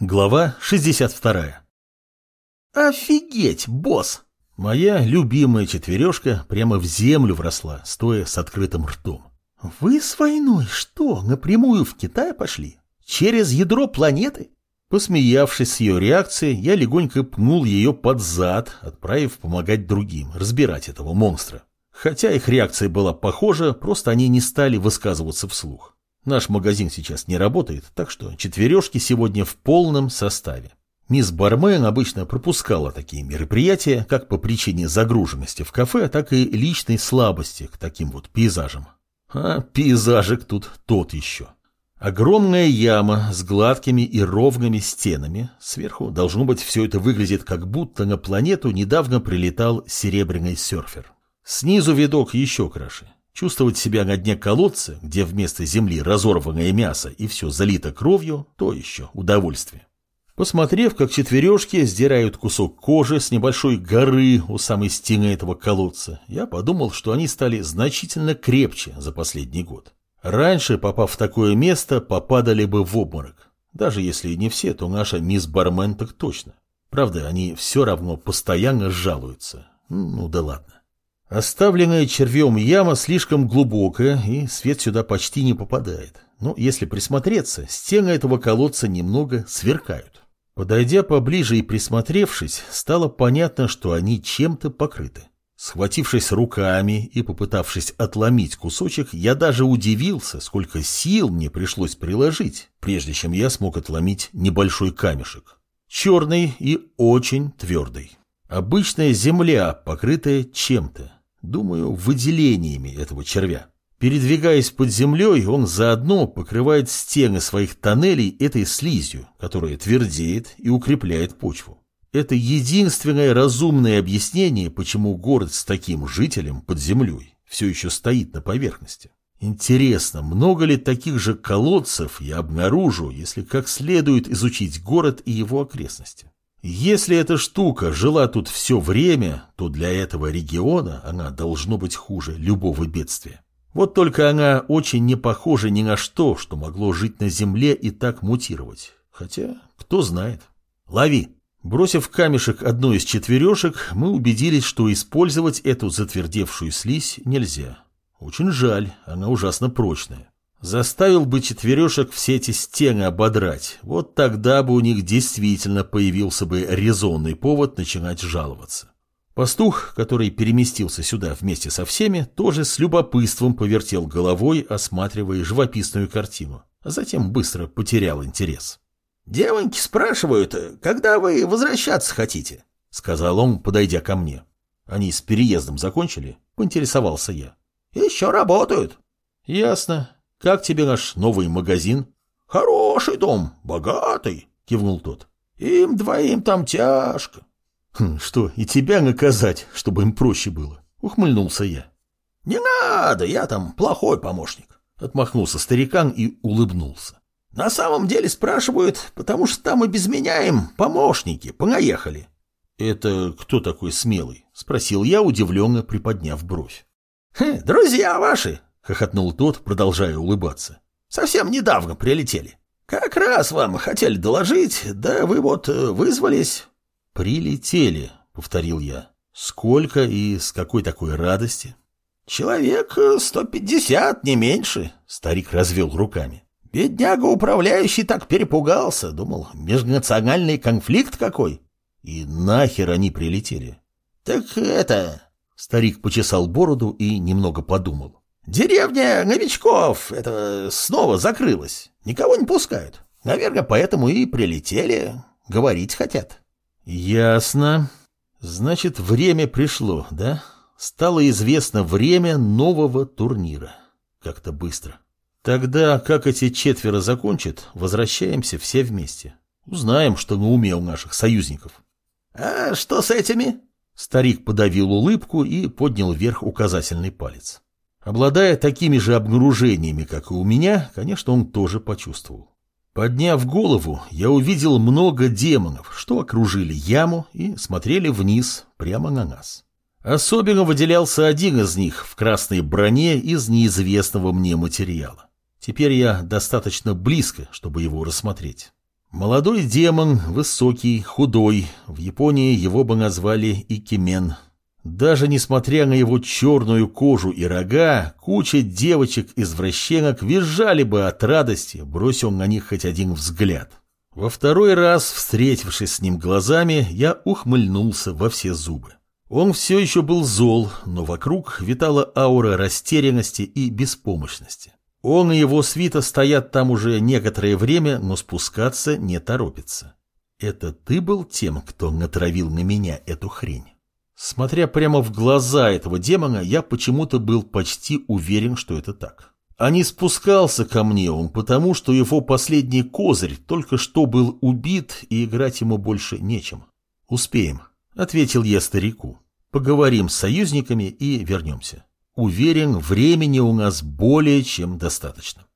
Глава 62. Офигеть, босс! Моя любимая четвережка прямо в землю вросла, стоя с открытым ртом. Вы с войной что, напрямую в Китай пошли? Через ядро планеты? Посмеявшись с ее реакцией, я легонько пнул ее под зад, отправив помогать другим, разбирать этого монстра. Хотя их реакция была похожа, просто они не стали высказываться вслух. Наш магазин сейчас не работает, так что четвережки сегодня в полном составе. Мисс Бармен обычно пропускала такие мероприятия, как по причине загруженности в кафе, так и личной слабости к таким вот пейзажам. А пейзажик тут тот еще. Огромная яма с гладкими и ровными стенами. Сверху должно быть все это выглядит, как будто на планету недавно прилетал серебряный серфер. Снизу видок еще краше. Чувствовать себя на дне колодца, где вместо земли разорванное мясо и все залито кровью, то еще удовольствие. Посмотрев, как четвережки сдирают кусок кожи с небольшой горы у самой стены этого колодца, я подумал, что они стали значительно крепче за последний год. Раньше, попав в такое место, попадали бы в обморок. Даже если не все, то наша мисс Бармен так точно. Правда, они все равно постоянно жалуются. Ну да ладно. Оставленная червем яма слишком глубокая, и свет сюда почти не попадает. Но если присмотреться, стены этого колодца немного сверкают. Подойдя поближе и присмотревшись, стало понятно, что они чем-то покрыты. Схватившись руками и попытавшись отломить кусочек, я даже удивился, сколько сил мне пришлось приложить, прежде чем я смог отломить небольшой камешек. Черный и очень твердый. Обычная земля, покрытая чем-то. Думаю, выделениями этого червя. Передвигаясь под землей, он заодно покрывает стены своих тоннелей этой слизью, которая твердеет и укрепляет почву. Это единственное разумное объяснение, почему город с таким жителем под землей все еще стоит на поверхности. Интересно, много ли таких же колодцев я обнаружу, если как следует изучить город и его окрестности? Если эта штука жила тут все время, то для этого региона она должно быть хуже любого бедствия. Вот только она очень не похожа ни на что, что могло жить на земле и так мутировать. Хотя, кто знает. Лови. Бросив камешек одной из четверешек, мы убедились, что использовать эту затвердевшую слизь нельзя. Очень жаль, она ужасно прочная. Заставил бы четверешек все эти стены ободрать. Вот тогда бы у них действительно появился бы резонный повод начинать жаловаться. Пастух, который переместился сюда вместе со всеми, тоже с любопытством повертел головой, осматривая живописную картину, а затем быстро потерял интерес. «Девоньки спрашивают, когда вы возвращаться хотите?» — сказал он, подойдя ко мне. «Они с переездом закончили?» — поинтересовался я. «Еще работают». «Ясно. «Как тебе наш новый магазин?» «Хороший дом, богатый», — кивнул тот. «Им двоим там тяжко». «Хм, «Что, и тебя наказать, чтобы им проще было?» — ухмыльнулся я. «Не надо, я там плохой помощник», — отмахнулся старикан и улыбнулся. «На самом деле спрашивают, потому что там и без меня им помощники понаехали». «Это кто такой смелый?» — спросил я, удивленно приподняв бровь. «Друзья ваши, хохотнул тот, продолжая улыбаться. Совсем недавно прилетели. Как раз вам хотели доложить, да вы вот э, вызвались. Прилетели, повторил я. Сколько и с какой такой радости? Человек э, сто пятьдесят, не меньше, старик развел руками. Бедняга управляющий так перепугался, думал, межнациональный конфликт какой. И нахер они прилетели? Так это... Старик почесал бороду и немного подумал. Деревня новичков, это снова закрылась. Никого не пускают. Наверное, поэтому и прилетели. Говорить хотят. Ясно. Значит, время пришло, да? Стало известно время нового турнира. Как-то быстро. Тогда, как эти четверо закончат, возвращаемся все вместе. Узнаем, что на уме у наших союзников. А что с этими? Старик подавил улыбку и поднял вверх указательный палец. Обладая такими же обнаружениями, как и у меня, конечно, он тоже почувствовал. Подняв голову, я увидел много демонов, что окружили яму и смотрели вниз, прямо на нас. Особенно выделялся один из них в красной броне из неизвестного мне материала. Теперь я достаточно близко, чтобы его рассмотреть. Молодой демон, высокий, худой, в Японии его бы назвали икимен. Даже несмотря на его черную кожу и рога, куча девочек-извращенок визжали бы от радости, бросил на них хоть один взгляд. Во второй раз, встретившись с ним глазами, я ухмыльнулся во все зубы. Он все еще был зол, но вокруг витала аура растерянности и беспомощности. Он и его свита стоят там уже некоторое время, но спускаться не торопится. Это ты был тем, кто натравил на меня эту хрень? Смотря прямо в глаза этого демона, я почему-то был почти уверен, что это так. А не спускался ко мне он, потому что его последний козырь только что был убит, и играть ему больше нечем. Успеем. Ответил я старику. Поговорим с союзниками и вернемся. Уверен, времени у нас более чем достаточно.